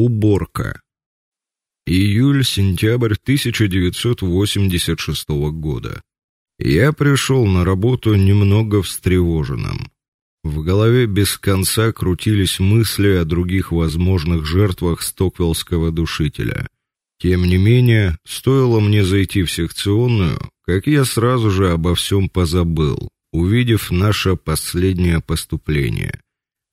Уборка. Июль-сентябрь 1986 года. Я пришел на работу немного встревоженным. В голове без конца крутились мысли о других возможных жертвах стоквеллского душителя. Тем не менее, стоило мне зайти в секционную, как я сразу же обо всем позабыл, увидев наше последнее поступление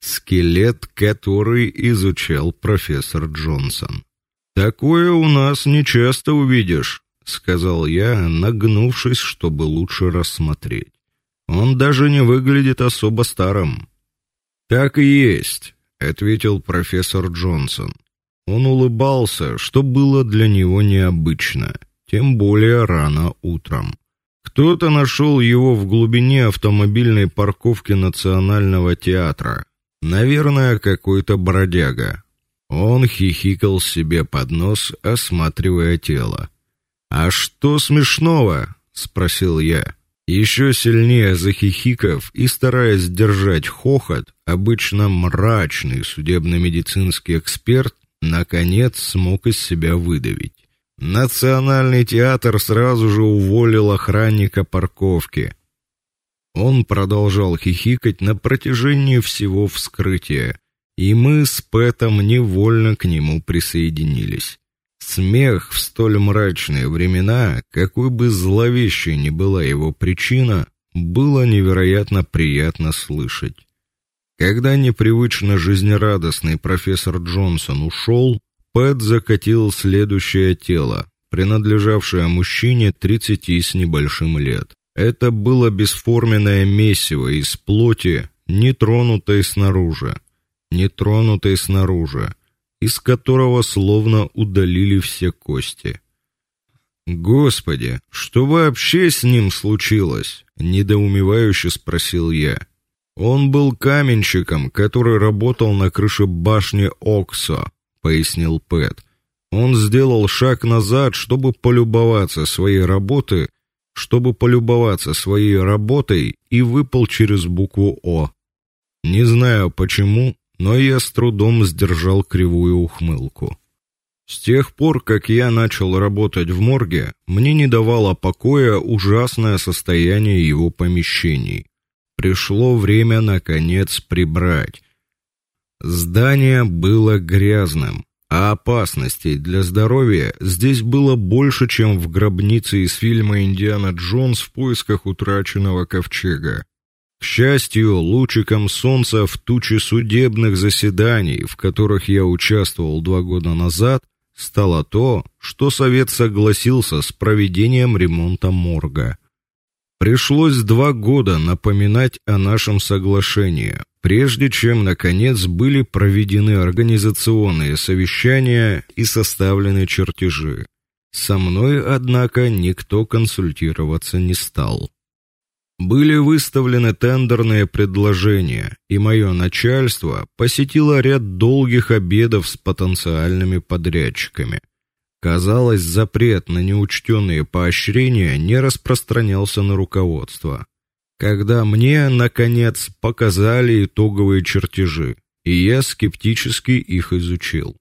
скелет, который изучал профессор Джонсон. Такое у нас не часто увидишь, сказал я, нагнувшись, чтобы лучше рассмотреть. Он даже не выглядит особо старым. Так и есть, ответил профессор Джонсон. Он улыбался, что было для него необычно, тем более рано утром. Кто-то нашел его в глубине автомобильной парковки Национального театра. Наверное, какой-то бродяга. Он хихикал себе под нос, осматривая тело. А что смешного? спросил я. Еще сильнее захихикав и стараясь сдержать хохот, обычно мрачный судебно-медицинский эксперт наконец смог из себя выдавить. Национальный театр сразу же уволил охранника парковки. Он продолжал хихикать на протяжении всего вскрытия, и мы с Пэтом невольно к нему присоединились. Смех в столь мрачные времена, какой бы зловещей ни была его причина, было невероятно приятно слышать. Когда непривычно жизнерадостный профессор Джонсон ушел, Пэт закатил следующее тело, принадлежавшее мужчине тридцати с небольшим лет. Это было бесформенное месиво из плоти, не тронутой снаружи, не тронутой снаружи, из которого словно удалили все кости. Господи, что вообще с ним случилось? недоумевающе спросил я. Он был каменщиком, который работал на крыше башни Оксо, пояснил Пэт. Он сделал шаг назад, чтобы полюбоваться своей работой чтобы полюбоваться своей работой и выпал через букву О. Не знаю почему, но я с трудом сдержал кривую ухмылку. С тех пор, как я начал работать в морге, мне не давало покоя ужасное состояние его помещений. Пришло время наконец прибрать. Здание было грязным, а опасностей для здоровья здесь было больше, чем в гробнице из фильма Индиана Джонс в поисках утраченного ковчега. К счастью, лучиком солнца в туче судебных заседаний, в которых я участвовал два года назад, стало то, что совет согласился с проведением ремонта морга. Пришлось два года напоминать о нашем соглашении, прежде чем наконец были проведены организационные совещания и составлены чертежи. Со мной, однако, никто консультироваться не стал. Были выставлены тендерные предложения, и мое начальство посетило ряд долгих обедов с потенциальными подрядчиками. Казалось, запрет на неучтенные поощрения не распространялся на руководство. Когда мне наконец показали итоговые чертежи, и я скептически их изучил.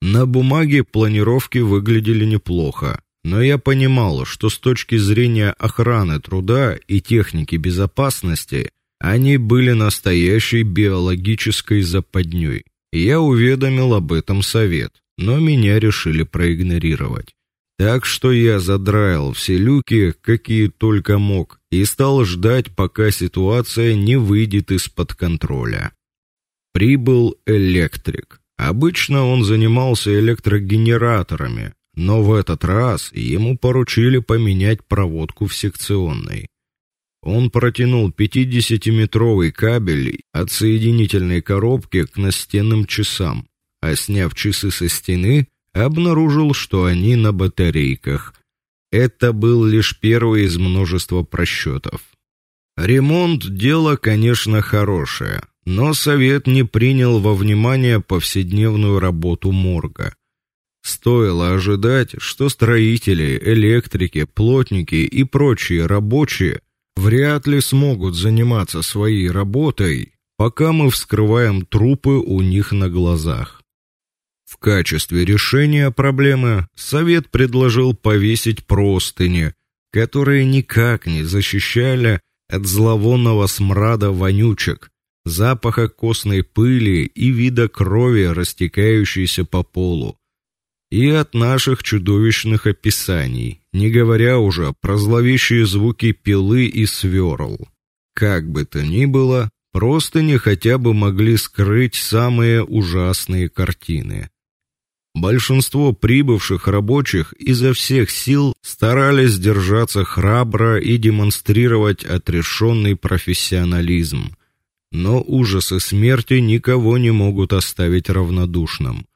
На бумаге планировки выглядели неплохо, но я понимал, что с точки зрения охраны труда и техники безопасности они были настоящей биологической западней. Я уведомил об этом совет но меня решили проигнорировать. Так что я задраил все люки, какие только мог, и стал ждать, пока ситуация не выйдет из-под контроля. Прибыл электрик. Обычно он занимался электрогенераторами, но в этот раз ему поручили поменять проводку в секционной. Он протянул 50-метровый кабель от соединительной коробки к настенным часам, а сняв часы со стены, обнаружил, что они на батарейках. Это был лишь первый из множества просчетов. Ремонт дело, конечно, хорошее, но совет не принял во внимание повседневную работу морга. Стоило ожидать, что строители, электрики, плотники и прочие рабочие вряд ли смогут заниматься своей работой, пока мы вскрываем трупы у них на глазах. В качестве решения проблемы совет предложил повесить простыни, которые никак не защищали от зловонного смрада вонючек, запаха костной пыли и вида крови, растекающейся по полу, и от наших чудовищных описаний, не говоря уже про зловещие звуки пилы и сверл. Как бы то ни было, просто не хотя бы могли скрыть самые ужасные картины. Большинство прибывших рабочих изо всех сил старались держаться храбро и демонстрировать отрешенный профессионализм. Но ужасы смерти никого не могут оставить равнодушным.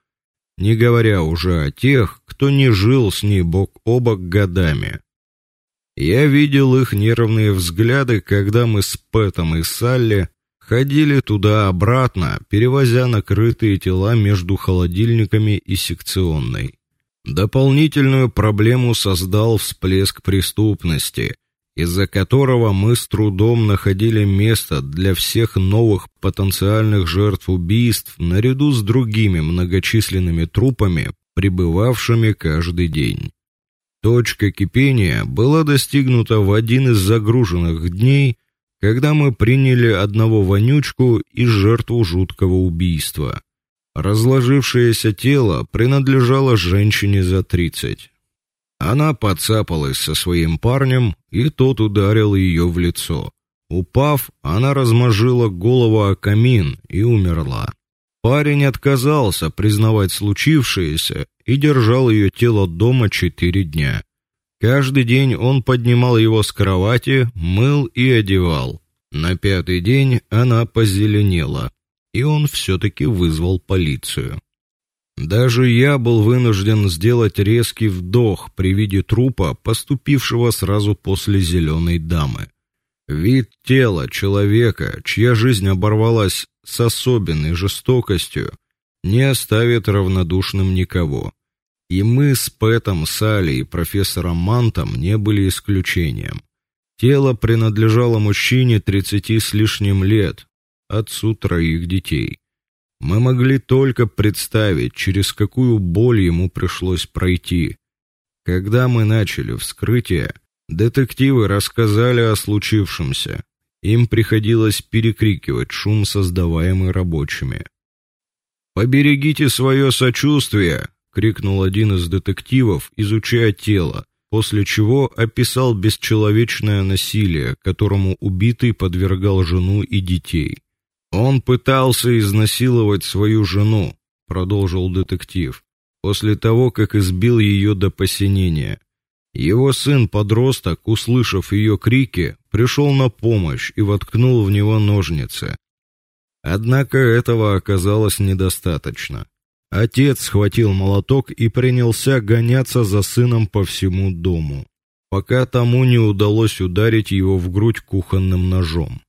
Не говоря уже о тех, кто не жил с ней бок о бок годами. Я видел их нервные взгляды, когда мы с Пэтом и Салли ходили туда-обратно, перевозя накрытые тела между холодильниками и секционной. Дополнительную проблему создал всплеск преступности, из-за которого мы с трудом находили место для всех новых потенциальных жертв убийств наряду с другими многочисленными трупами, прибывавшими каждый день. Точка кипения была достигнута в один из загруженных дней, когда мы приняли одного вонючку и жертву жуткого убийства. Разложившееся тело принадлежало женщине за тридцать. Она подцапалась со своим парнем, и тот ударил ее в лицо. Упав, она размозжила голову о камин и умерла. Парень отказался признавать случившееся и держал ее тело дома четыре дня. Каждый день он поднимал его с кровати, мыл и одевал. На пятый день она позеленела, и он все таки вызвал полицию. Даже я был вынужден сделать резкий вдох при виде трупа, поступившего сразу после зеленой дамы. Вид тела человека, чья жизнь оборвалась с особенной жестокостью, не оставит равнодушным никого. И мы с Пэтом Салли и профессором Мантом не были исключением. Тело принадлежало мужчине тридцати с лишним лет, отцу троих детей. Мы могли только представить, через какую боль ему пришлось пройти. Когда мы начали вскрытие, детективы рассказали о случившемся. Им приходилось перекрикивать шум, создаваемый рабочими. Поберегите свое сочувствие, крикнул один из детективов, изучая тело, после чего описал бесчеловечное насилие, которому убитый подвергал жену и детей. Он пытался изнасиловать свою жену, продолжил детектив, после того, как избил ее до посинения. Его сын-подросток, услышав ее крики, пришел на помощь и воткнул в него ножницы. Однако этого оказалось недостаточно. Отец схватил молоток и принялся гоняться за сыном по всему дому, пока тому не удалось ударить его в грудь кухонным ножом.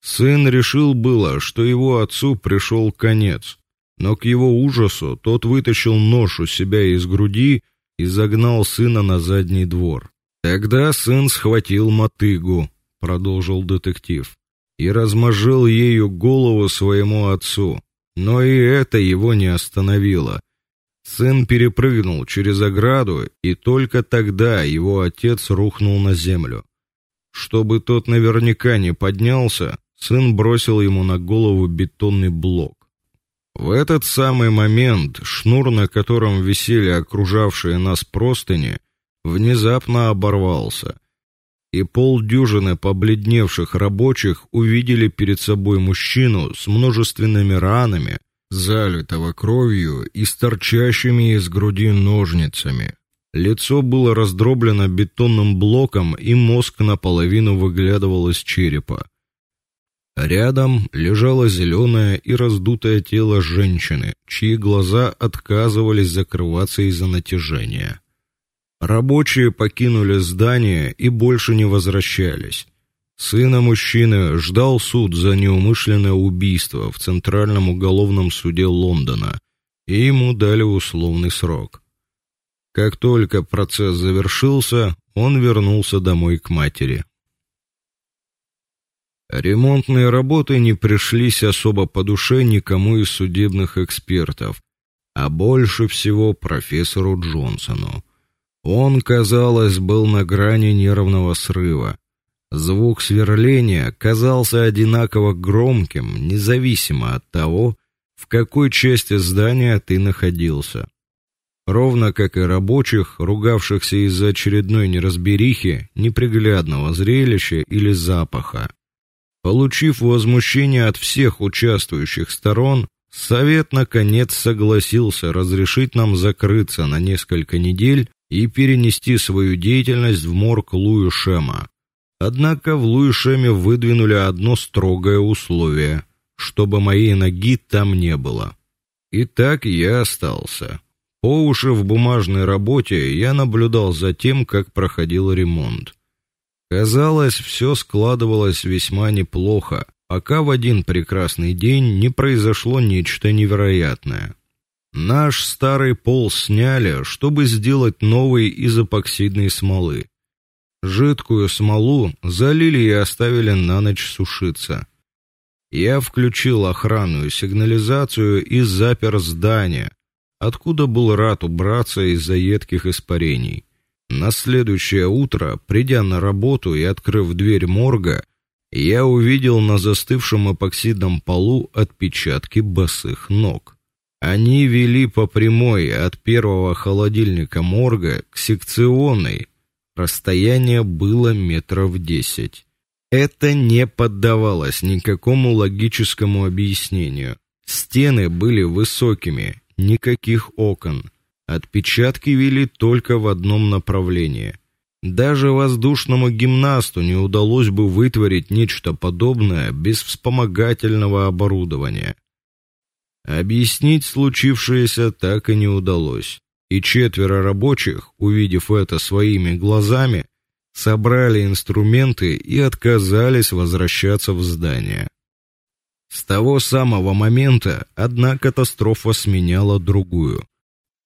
Сын решил было, что его отцу пришел конец, но к его ужасу тот вытащил нож у себя из груди и загнал сына на задний двор. Тогда сын схватил мотыгу, продолжил детектив, и размозжил ею голову своему отцу. Но и это его не остановило. Сын перепрыгнул через ограду, и только тогда его отец рухнул на землю. Чтобы тот наверняка не поднялся, сын бросил ему на голову бетонный блок. В этот самый момент шнур, на котором висели окружавшие нас простыни, внезапно оборвался, и полдюжины побледневших рабочих увидели перед собой мужчину с множественными ранами, залитого кровью и с торчащими из груди ножницами. Лицо было раздроблено бетонным блоком, и мозг наполовину выглядывал из черепа. Рядом лежало зеленое и раздутое тело женщины, чьи глаза отказывались закрываться из-за натяжения. Рабочие покинули здание и больше не возвращались. Сына мужчины ждал суд за неумышленное убийство в Центральном уголовном суде Лондона, и ему дали условный срок. Как только процесс завершился, он вернулся домой к матери. Ремонтные работы не пришлись особо по душе никому из судебных экспертов, а больше всего профессору Джонсону. Он, казалось, был на грани нервного срыва. Звук сверления казался одинаково громким, независимо от того, в какой части здания ты находился. Ровно как и рабочих, ругавшихся из-за очередной неразберихи, неприглядного зрелища или запаха. Получив возмущение от всех участвующих сторон, совет наконец согласился разрешить нам закрыться на несколько недель и перенести свою деятельность в морг Луишема. Однако в Луишеме выдвинули одно строгое условие, чтобы моей ноги там не было. И так я остался. По уши в бумажной работе я наблюдал за тем, как проходил ремонт. Казалось, все складывалось весьма неплохо, пока в один прекрасный день не произошло нечто невероятное. Наш старый пол сняли, чтобы сделать новый из эпоксидной смолы. Жидкую смолу залили и оставили на ночь сушиться. Я включил охранную сигнализацию и запер здание, откуда был рад убраться из-за едких испарений. На следующее утро, придя на работу и открыв дверь морга, я увидел на застывшем эпоксидном полу отпечатки босых ног. Они вели по прямой от первого холодильника морга к секционной. Расстояние было метров десять. Это не поддавалось никакому логическому объяснению. Стены были высокими, никаких окон. Отпечатки вели только в одном направлении. Даже воздушному гимнасту не удалось бы вытворить нечто подобное без вспомогательного оборудования. Объяснить случившееся так и не удалось, и четверо рабочих, увидев это своими глазами, собрали инструменты и отказались возвращаться в здание. С того самого момента одна катастрофа сменяла другую.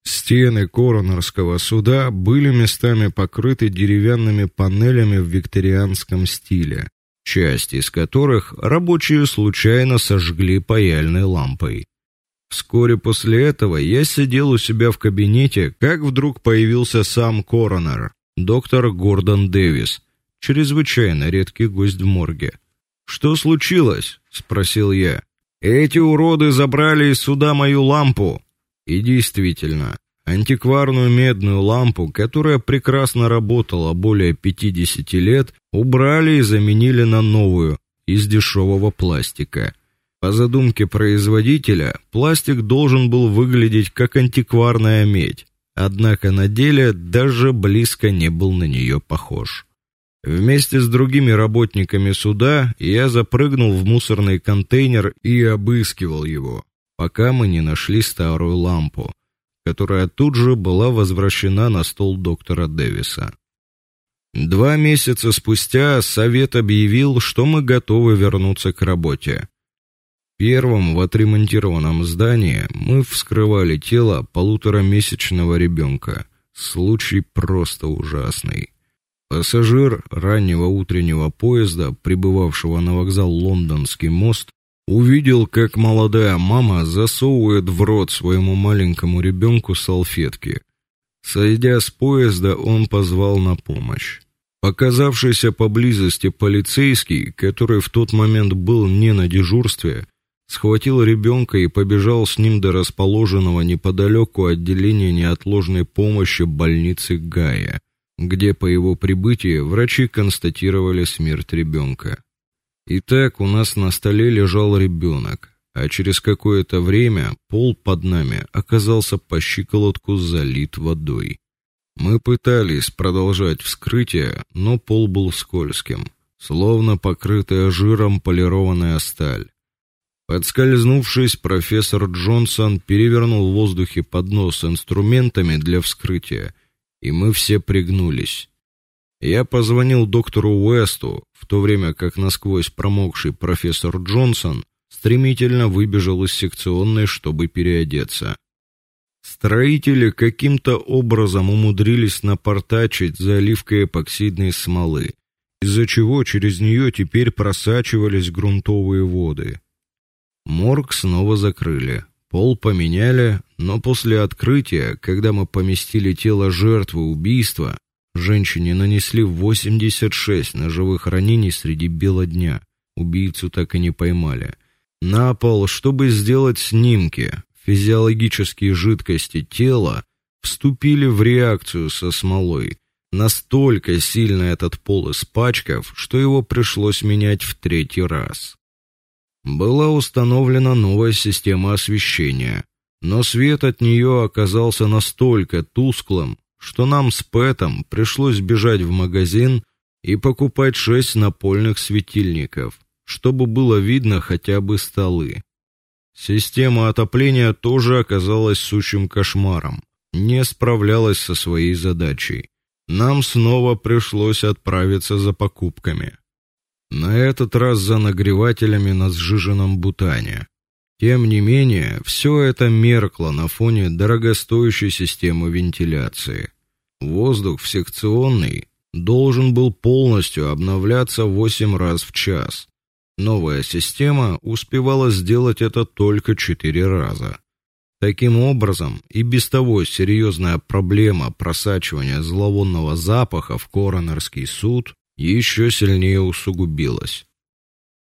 Стены коронерского суда были местами покрыты деревянными панелями в викторианском стиле, часть из которых рабочие случайно сожгли паяльной лампой. Вскоре после этого я сидел у себя в кабинете, как вдруг появился сам коронер, доктор Гордон Дэвис, чрезвычайно редкий гость в морге. Что случилось? спросил я. Эти уроды забрали из суда мою лампу. И действительно, антикварную медную лампу, которая прекрасно работала более 50 лет, убрали и заменили на новую из дешевого пластика. По задумке производителя, пластик должен был выглядеть как антикварная медь, однако на деле даже близко не был на нее похож. Вместе с другими работниками суда я запрыгнул в мусорный контейнер и обыскивал его, пока мы не нашли старую лампу, которая тут же была возвращена на стол доктора Дэвиса. Два месяца спустя совет объявил, что мы готовы вернуться к работе. Первым в отремонтированном здании мы вскрывали тело полуторамесячного ребенка. Случай просто ужасный. Пассажир раннего утреннего поезда, прибывавшего на вокзал Лондонский мост, увидел, как молодая мама засовывает в рот своему маленькому ребенку салфетки. Сойдя с поезда, он позвал на помощь. Показавшийся поблизости полицейский, который в тот момент был не на дежурстве, схватил ребенка и побежал с ним до расположенного неподалеку отделения неотложной помощи больницы Гая, где по его прибытии врачи констатировали смерть ребенка. Итак, у нас на столе лежал ребенок, а через какое-то время пол под нами оказался по щиколотку залит водой. Мы пытались продолжать вскрытие, но пол был скользким, словно покрытая жиром полированная сталь. Подскользнувшись, профессор Джонсон перевернул в воздухе поднос с инструментами для вскрытия, и мы все пригнулись. Я позвонил доктору Уэсту, в то время как насквозь промокший профессор Джонсон стремительно выбежал из секционной, чтобы переодеться. Строители каким-то образом умудрились напортачить заливкой эпоксидной смолы, из-за чего через нее теперь просачивались грунтовые воды. Морг снова закрыли, пол поменяли, но после открытия, когда мы поместили тело жертвы убийства, женщине нанесли 86 ножевых ранений среди бела дня. Убийцу так и не поймали. На пол, чтобы сделать снимки, физиологические жидкости тела вступили в реакцию со смолой. Настолько сильно этот пол испачкав, что его пришлось менять в третий раз. Была установлена новая система освещения, но свет от нее оказался настолько тусклым, что нам с Пэтом пришлось бежать в магазин и покупать шесть напольных светильников, чтобы было видно хотя бы столы. Система отопления тоже оказалась сущим кошмаром, не справлялась со своей задачей. Нам снова пришлось отправиться за покупками. На этот раз за нагревателями на сжиженном бутане. Тем не менее, все это меркло на фоне дорогостоящей системы вентиляции. Воздух в секционной должен был полностью обновляться 8 раз в час. Новая система успевала сделать это только 4 раза. Таким образом, и без того серьезная проблема просачивания зловонного запаха в коронерский суд еще сильнее усугубилась.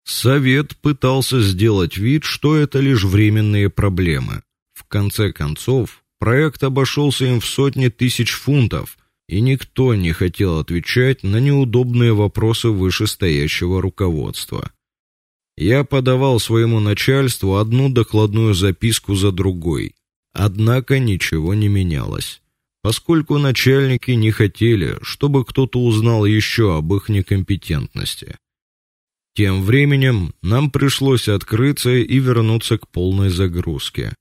Совет пытался сделать вид, что это лишь временные проблемы. В конце концов, проект обошелся им в сотни тысяч фунтов, и никто не хотел отвечать на неудобные вопросы вышестоящего руководства. Я подавал своему начальству одну докладную записку за другой, однако ничего не менялось поскольку начальники не хотели, чтобы кто-то узнал еще об их некомпетентности. Тем временем нам пришлось открыться и вернуться к полной загрузке.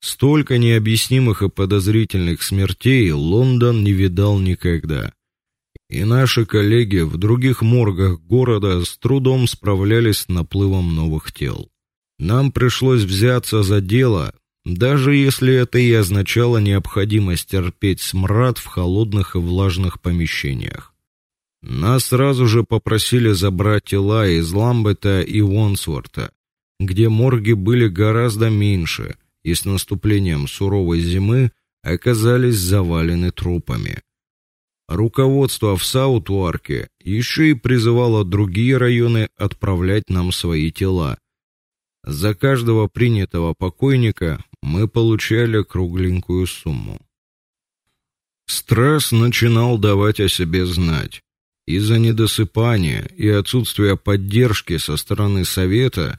Столько необъяснимых и подозрительных смертей Лондон не видал никогда. И наши коллеги в других моргах города с трудом справлялись с наплывом новых тел. Нам пришлось взяться за дело, даже если это и означало необходимость терпеть смрад в холодных и влажных помещениях. Нас сразу же попросили забрать тела из Ламбета и Вонсворта, где морги были гораздо меньше и с наступлением суровой зимы оказались завалены трупами. Руководство в Саутуарке еще и призывало другие районы отправлять нам свои тела. За каждого принятого покойника мы получали кругленькую сумму. Стресс начинал давать о себе знать. Из-за недосыпания и отсутствия поддержки со стороны совета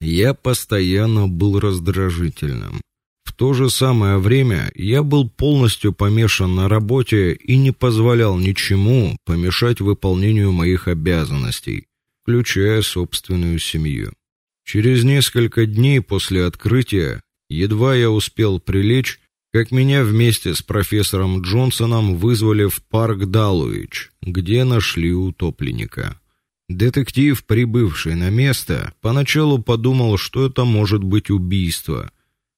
я постоянно был раздражительным. В то же самое время я был полностью помешан на работе и не позволял ничему помешать выполнению моих обязанностей, включая собственную семью. Через несколько дней после открытия, едва я успел прилечь, как меня вместе с профессором Джонсоном вызвали в парк Далуич, где нашли утопленника. Детектив, прибывший на место, поначалу подумал, что это может быть убийство,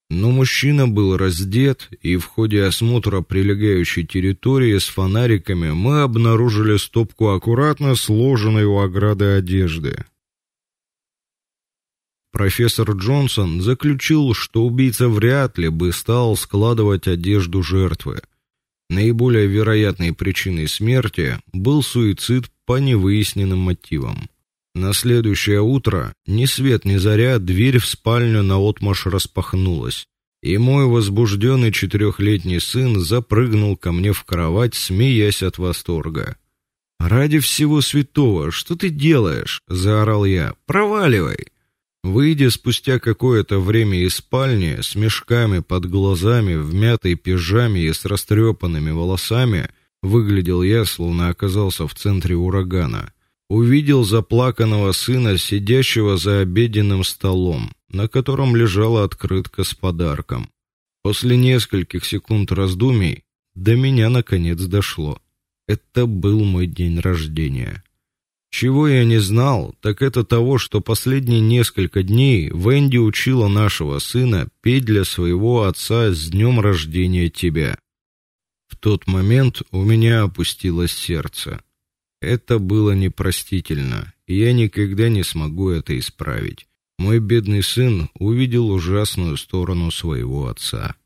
но мужчина был раздет, и в ходе осмотра прилегающей территории с фонариками мы обнаружили стопку аккуратно сложенной у ограды одежды. Профессор Джонсон заключил, что убийца вряд ли бы стал складывать одежду жертвы. Наиболее вероятной причиной смерти был суицид по невыясненным мотивам. На следующее утро, ни свет ни заря, дверь в спальню наотмашь распахнулась, и мой возбужденный четырехлетний сын запрыгнул ко мне в кровать, смеясь от восторга. "Ради всего святого, что ты делаешь?" заорал я. "Проваливай!" Выйдя спустя какое-то время из спальни с мешками под глазами, в мятой пижаме и с растрепанными волосами, выглядел я, словно оказался в центре урагана. Увидел заплаканного сына, сидящего за обеденным столом, на котором лежала открытка с подарком. После нескольких секунд раздумий до меня наконец дошло. Это был мой день рождения. Чего я не знал, так это того, что последние несколько дней Венди учила нашего сына петь для своего отца с днем рождения тебя. В тот момент у меня опустилось сердце. Это было непростительно, и я никогда не смогу это исправить. Мой бедный сын увидел ужасную сторону своего отца.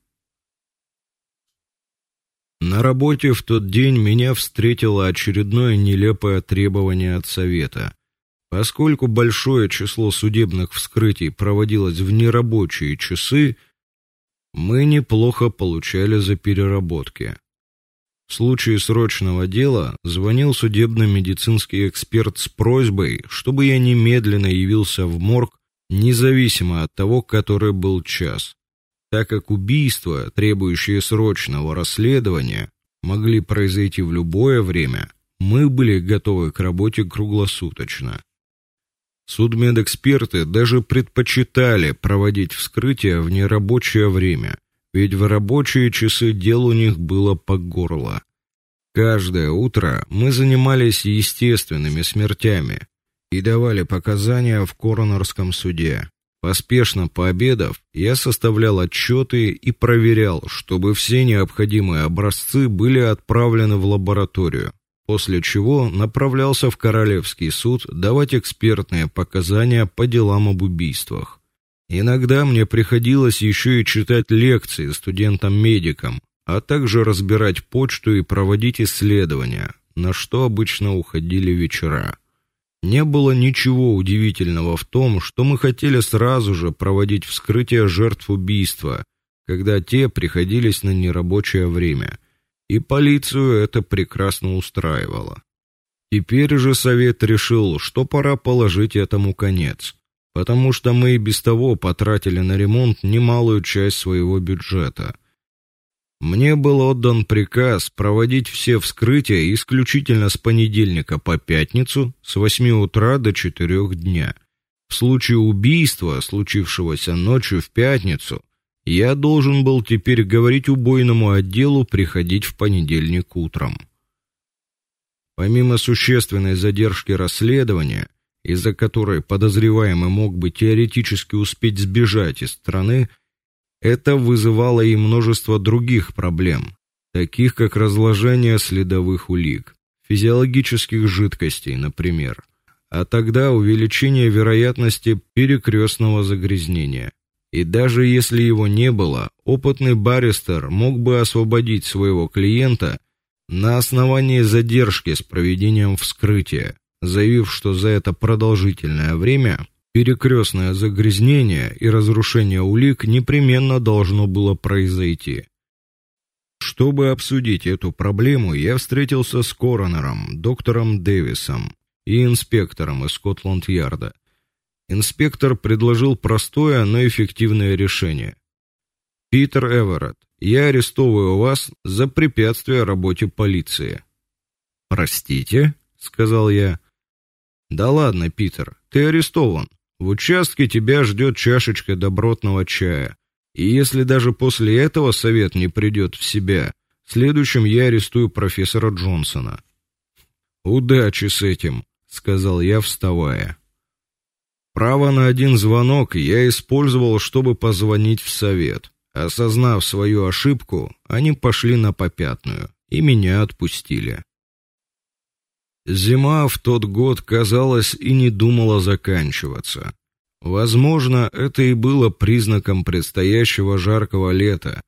На работе в тот день меня встретило очередное нелепое требование от совета. Поскольку большое число судебных вскрытий проводилось в нерабочие часы, мы неплохо получали за переработки. В случае срочного дела звонил судебно-медицинский эксперт с просьбой, чтобы я немедленно явился в морг, независимо от того, который был час, так как убийства, требующие срочного расследования, могли произойти в любое время. Мы были готовы к работе круглосуточно. Судмедэксперты даже предпочитали проводить вскрытия в нерабочее время, ведь в рабочие часы дел у них было по горло. Каждое утро мы занимались естественными смертями и давали показания в коронерском суде. Поспешно пообедав, я составлял отчеты и проверял, чтобы все необходимые образцы были отправлены в лабораторию после чего направлялся в Королевский суд давать экспертные показания по делам об убийствах. Иногда мне приходилось еще и читать лекции студентам-медикам, а также разбирать почту и проводить исследования, на что обычно уходили вечера. Не было ничего удивительного в том, что мы хотели сразу же проводить вскрытие жертв убийства, когда те приходились на нерабочее время – и полицию это прекрасно устраивало. Теперь же совет решил, что пора положить этому конец, потому что мы и без того потратили на ремонт немалую часть своего бюджета. Мне был отдан приказ проводить все вскрытия исключительно с понедельника по пятницу с 8 утра до 4 дня. В случае убийства, случившегося ночью в пятницу, я должен был теперь говорить убойному отделу приходить в понедельник утром. Помимо существенной задержки расследования, из-за которой подозреваемый мог бы теоретически успеть сбежать из страны, это вызывало и множество других проблем, таких как разложение следовых улик, физиологических жидкостей, например, а тогда увеличение вероятности перекрестного загрязнения. И даже если его не было, опытный баристер мог бы освободить своего клиента на основании задержки с проведением вскрытия, заявив, что за это продолжительное время перекрестное загрязнение и разрушение улик непременно должно было произойти. Чтобы обсудить эту проблему, я встретился с коронером, доктором Дэвисом и инспектором из Скотланд-Ярда. Инспектор предложил простое, но эффективное решение. Питер Эверетт, я арестовываю вас за препятствие работе полиции. Простите, сказал я. Да ладно, Питер, ты арестован. В участке тебя ждет чашечка добротного чая. И если даже после этого совет не придет в себя, следующим я арестую профессора Джонсона. Удачи с этим, сказал я, вставая. Право на один звонок я использовал, чтобы позвонить в совет. Осознав свою ошибку, они пошли на попятную, и меня отпустили. Зима в тот год, казалось, и не думала заканчиваться. Возможно, это и было признаком предстоящего жаркого лета.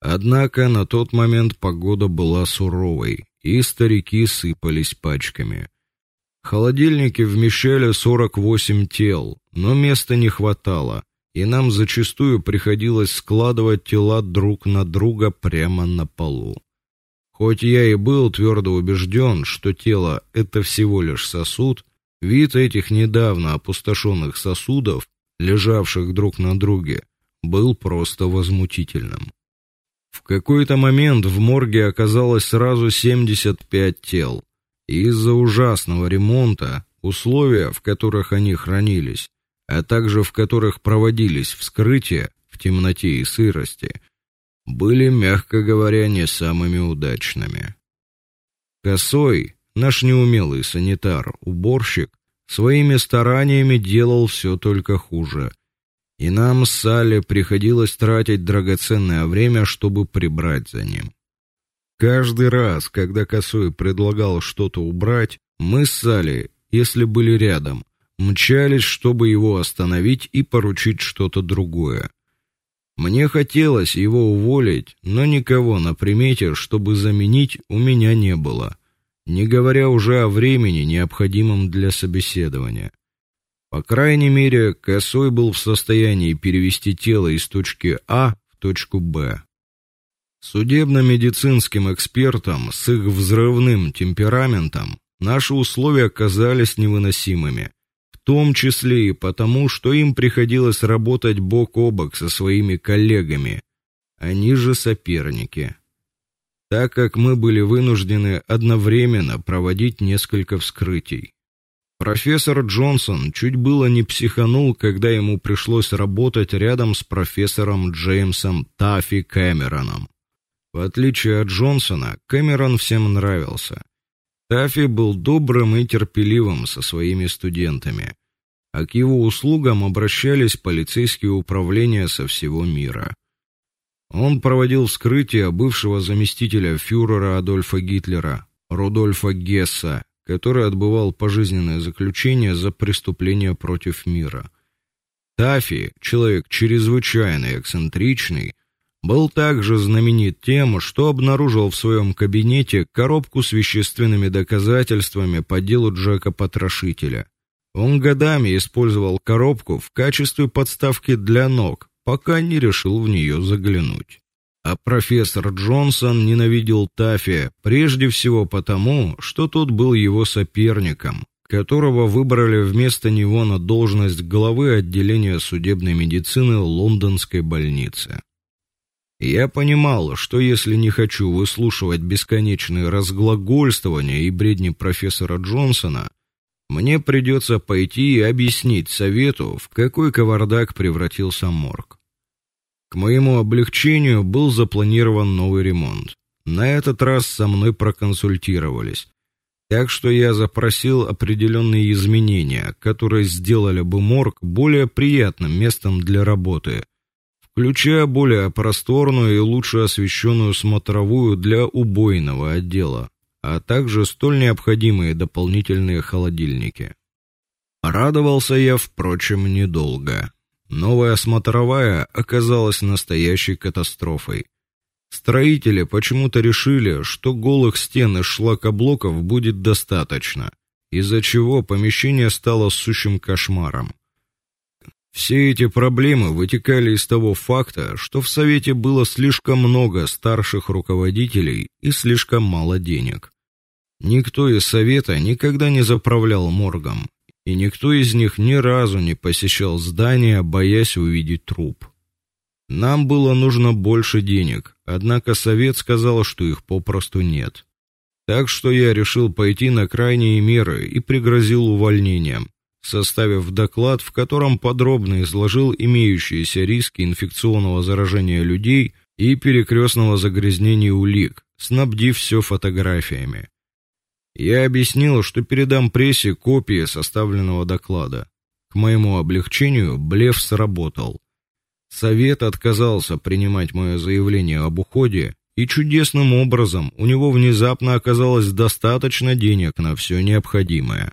Однако на тот момент погода была суровой, и старики сыпались пачками. Холодильники вмещали 48 тел, но места не хватало, и нам зачастую приходилось складывать тела друг на друга прямо на полу. Хоть я и был твердо убежден, что тело это всего лишь сосуд, вид этих недавно опустошенных сосудов, лежавших друг на друге, был просто возмутительным. В какой-то момент в морге оказалось сразу 75 тел. Из-за ужасного ремонта условия, в которых они хранились, а также в которых проводились вскрытия в темноте и сырости, были, мягко говоря, не самыми удачными. Косой, наш неумелый санитар, уборщик, своими стараниями делал все только хуже. И нам с Салли приходилось тратить драгоценное время, чтобы прибрать за ним. Каждый раз, когда Косой предлагал что-то убрать, мы с Салли, если были рядом, мчались, чтобы его остановить и поручить что-то другое. Мне хотелось его уволить, но никого на примете, чтобы заменить, у меня не было, не говоря уже о времени, необходимом для собеседования. По крайней мере, Косой был в состоянии перевести тело из точки А в точку Б. Судебно-медицинским экспертам с их взрывным темпераментом наши условия казались невыносимыми том числе и потому, что им приходилось работать бок о бок со своими коллегами, они же соперники. Так как мы были вынуждены одновременно проводить несколько вскрытий. Профессор Джонсон чуть было не психанул, когда ему пришлось работать рядом с профессором Джеймсом Таффи Кэмероном. В отличие от Джонсона, Кэмерон всем нравился. Таффи был добрым и терпеливым со своими студентами, а к его услугам обращались полицейские управления со всего мира. Он проводил вскрытие бывшего заместителя фюрера Адольфа Гитлера, Рудольфа Гесса, который отбывал пожизненное заключение за преступления против мира. Таффи, человек чрезвычайно эксцентричный, был также знаменит тем, что обнаружил в своем кабинете коробку с вещественными доказательствами по делу Джека Потрошителя. Он годами использовал коробку в качестве подставки для ног, пока не решил в нее заглянуть. А профессор Джонсон ненавидел Таффи прежде всего потому, что тот был его соперником, которого выбрали вместо него на должность главы отделения судебной медицины лондонской больницы. Я понимал, что если не хочу выслушивать бесконечные разглагольствования и бредни профессора Джонсона, мне придется пойти и объяснить совету, в какой кавардак превратился морг. К моему облегчению был запланирован новый ремонт. На этот раз со мной проконсультировались. Так что я запросил определенные изменения, которые сделали бы морг более приятным местом для работы включая более просторную и лучше освещенную смотровую для убойного отдела, а также столь необходимые дополнительные холодильники. Радовался я, впрочем, недолго. Новая смотровая оказалась настоящей катастрофой. Строители почему-то решили, что голых стен и шлакоблоков будет достаточно, из-за чего помещение стало сущим кошмаром. Все эти проблемы вытекали из того факта, что в совете было слишком много старших руководителей и слишком мало денег. Никто из совета никогда не заправлял моргом, и никто из них ни разу не посещал здание, боясь увидеть труп. Нам было нужно больше денег, однако совет сказал, что их попросту нет. Так что я решил пойти на крайние меры и пригрозил увольнением, составив доклад, в котором подробно изложил имеющиеся риски инфекционного заражения людей и перекрестного загрязнения улик, снабдив все фотографиями. Я объяснил, что передам прессе копии составленного доклада. К моему облегчению блеф сработал. Совет отказался принимать мое заявление об уходе, и чудесным образом у него внезапно оказалось достаточно денег на все необходимое.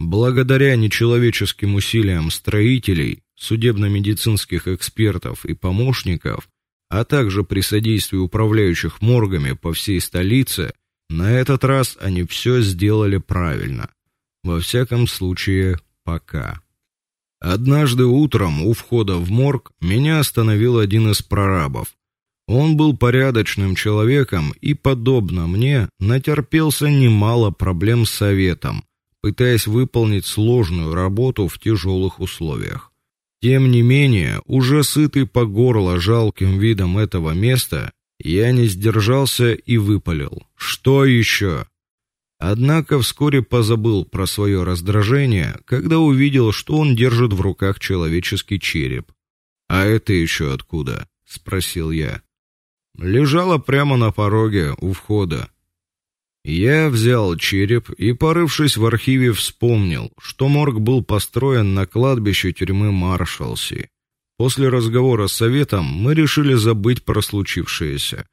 Благодаря нечеловеческим усилиям строителей, судебно-медицинских экспертов и помощников, а также при содействии управляющих моргами по всей столице, на этот раз они все сделали правильно. Во всяком случае, пока. Однажды утром у входа в морг меня остановил один из прорабов. Он был порядочным человеком и, подобно мне, натерпелся немало проблем с советом, пытаясь выполнить сложную работу в тяжелых условиях. Тем не менее, уже сытый по горло жалким видом этого места, я не сдержался и выпалил: "Что еще?" Однако вскоре позабыл про свое раздражение, когда увидел, что он держит в руках человеческий череп. "А это еще откуда?" спросил я. Лежала прямо на пороге у входа. Я взял череп и, порывшись в архиве, вспомнил, что морг был построен на кладбище тюрьмы Маршалси. После разговора с советом мы решили забыть про случившееся.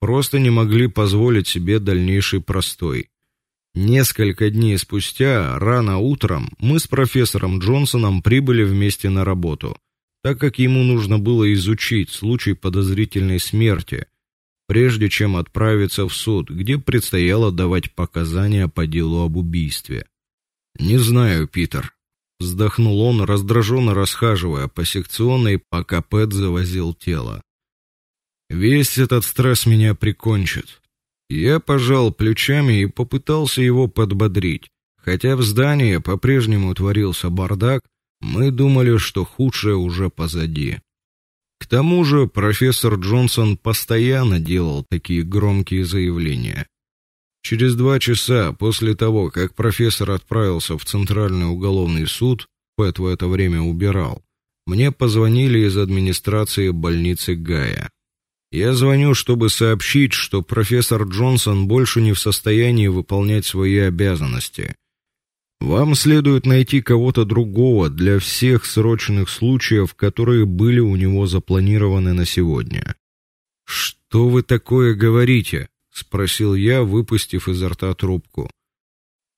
Просто не могли позволить себе дальнейший простой. Несколько дней спустя, рано утром, мы с профессором Джонсоном прибыли вместе на работу. так как ему нужно было изучить случай подозрительной смерти, прежде чем отправиться в суд, где предстояло давать показания по делу об убийстве. Не знаю, Питер, вздохнул он, раздраженно расхаживая по секционной, пока Пэт завозил тело. Весь этот стресс меня прикончит. Я пожал плечами и попытался его подбодрить. Хотя в здании по-прежнему творился бардак, мы думали, что худшее уже позади. К тому же, профессор Джонсон постоянно делал такие громкие заявления. Через два часа после того, как профессор отправился в Центральный уголовный суд, Пэт в это время убирал. Мне позвонили из администрации больницы Гая. Я звоню, чтобы сообщить, что профессор Джонсон больше не в состоянии выполнять свои обязанности. Вам следует найти кого-то другого для всех срочных случаев, которые были у него запланированы на сегодня. Что вы такое говорите? спросил я, выпустив изо рта трубку.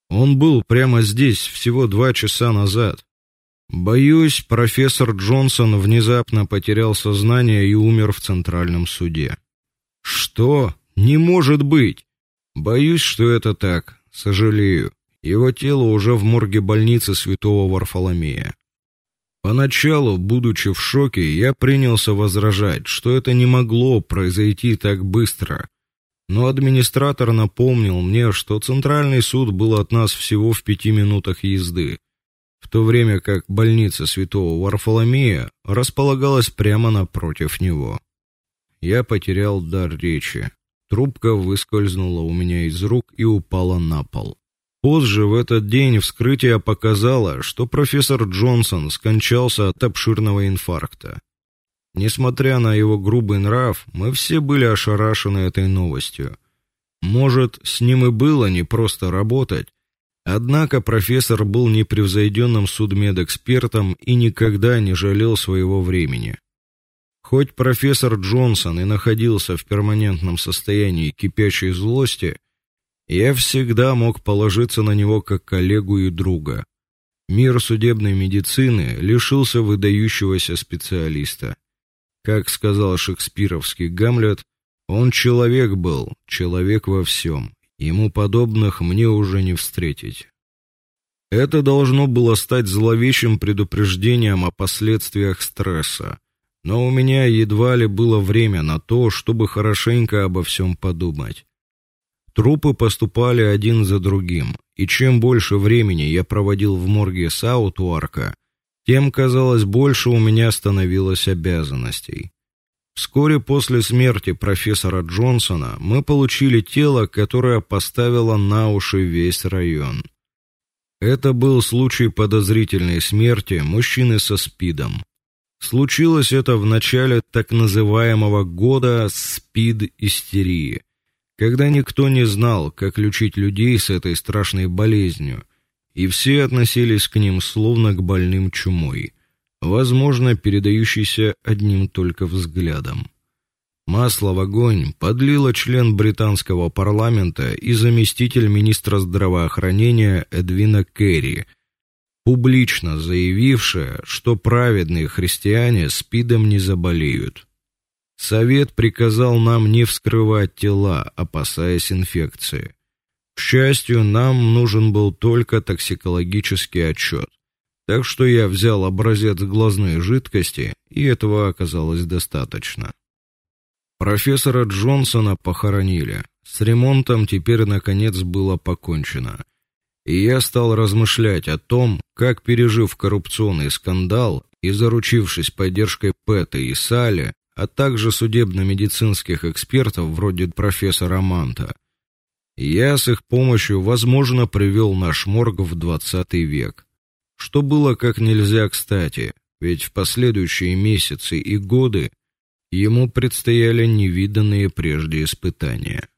Он был прямо здесь всего два часа назад. Боюсь, профессор Джонсон внезапно потерял сознание и умер в центральном суде. Что? Не может быть. Боюсь, что это так. Сожалею. Его тело уже в морге больницы Святого Варфоломея. Поначалу, будучи в шоке, я принялся возражать, что это не могло произойти так быстро. Но администратор напомнил мне, что центральный суд был от нас всего в пяти минутах езды в то время как больница Святого Варфоломея располагалась прямо напротив него. Я потерял дар речи. Трубка выскользнула у меня из рук и упала на пол. Позже в этот день вскрытие показало, что профессор Джонсон скончался от обширного инфаркта. Несмотря на его грубый нрав, мы все были ошарашены этой новостью. Может, с ним и было не просто работать, Однако профессор был непревзойденным судмедэкспертом и никогда не жалел своего времени. Хоть профессор Джонсон и находился в перманентном состоянии кипящей злости, я всегда мог положиться на него как коллегу и друга. Мир судебной медицины лишился выдающегося специалиста. Как сказал шекспировский Гамлет, он человек был, человек во всем, Ему подобных мне уже не встретить. Это должно было стать зловещим предупреждением о последствиях стресса, но у меня едва ли было время на то, чтобы хорошенько обо всем подумать. Трупы поступали один за другим, и чем больше времени я проводил в морге Саутуарка, тем казалось больше у меня становилось обязанностей. Вскоре после смерти профессора Джонсона мы получили тело, которое поставило на уши весь район. Это был случай подозрительной смерти мужчины со СПИДом. Случилось это в начале так называемого года СПИД-истерии, когда никто не знал, как лечить людей с этой страшной болезнью, и все относились к ним словно к больным чумой возможно, передающийся одним только взглядом. Масло в огонь подлила член британского парламента и заместитель министра здравоохранения Эдвина Керри, публично заявившая, что праведные христиане спидом не заболеют. Совет приказал нам не вскрывать тела, опасаясь инфекции. К счастью, нам нужен был только токсикологический отчет. Так что я взял образец глазной жидкости, и этого оказалось достаточно. Профессора Джонсона похоронили. С ремонтом теперь наконец было покончено. И я стал размышлять о том, как пережив коррупционный скандал и заручившись поддержкой Пэта и Салли, а также судебно-медицинских экспертов вроде профессора Манта, я с их помощью, возможно, привел наш морг в 20 век что было как нельзя кстати, ведь в последующие месяцы и годы ему предстояли невиданные прежде испытания.